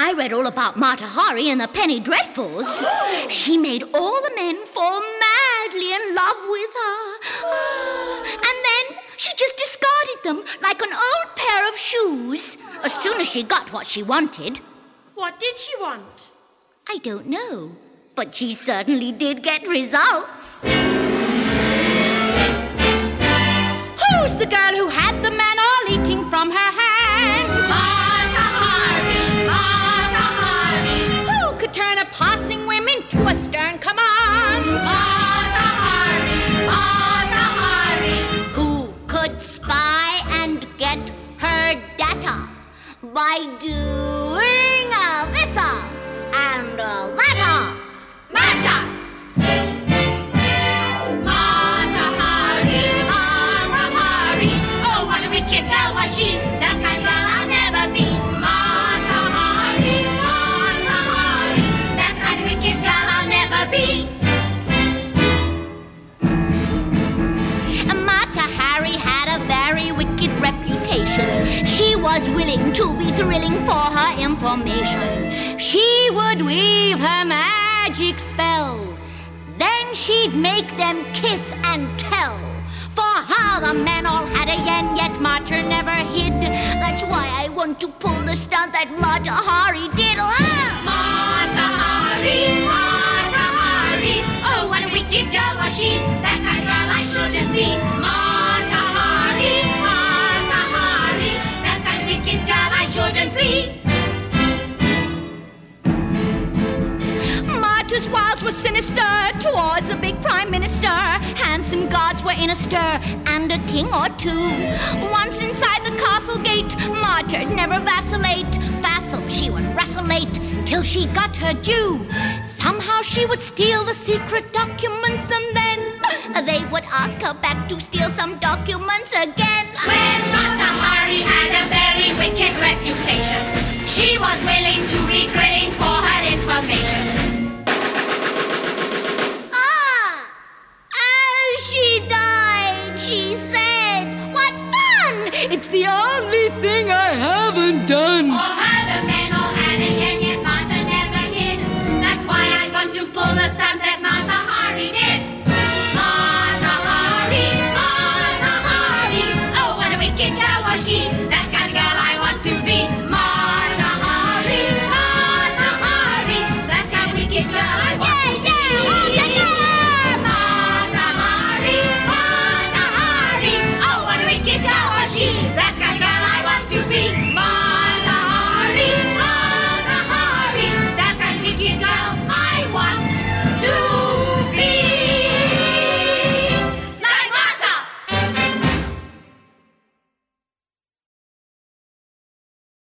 I read all about Mata Hari in the Penny Dreadfuls. she made all the men fall madly in love with her. Ah, and then she just discarded them like an old pair of shoes as soon as she got what she wanted. What did she want? I don't know, but she certainly did get results. Who's the girl who by doing was willing to be thrilling for her information. She would weave her magic spell. Then she'd make them kiss and tell. For how the men all had a yen, yet Mata never hid. That's why I want to pull the stunt that Mata Hari did. Girl I shouldn't be. Mata's wiles were sinister towards a big prime minister. Handsome guards were in a stir, and a king or two. Once inside the castle gate, Mata'd never vacillate. Vassal, she would wrestle late till she got her due. Somehow she would steal the secret documents, and then they would ask her back to steal some documents again. When reputation. She was willing to be trained for her information. Ah! Oh, she died, she said. What fun! It's the only thing I haven't done.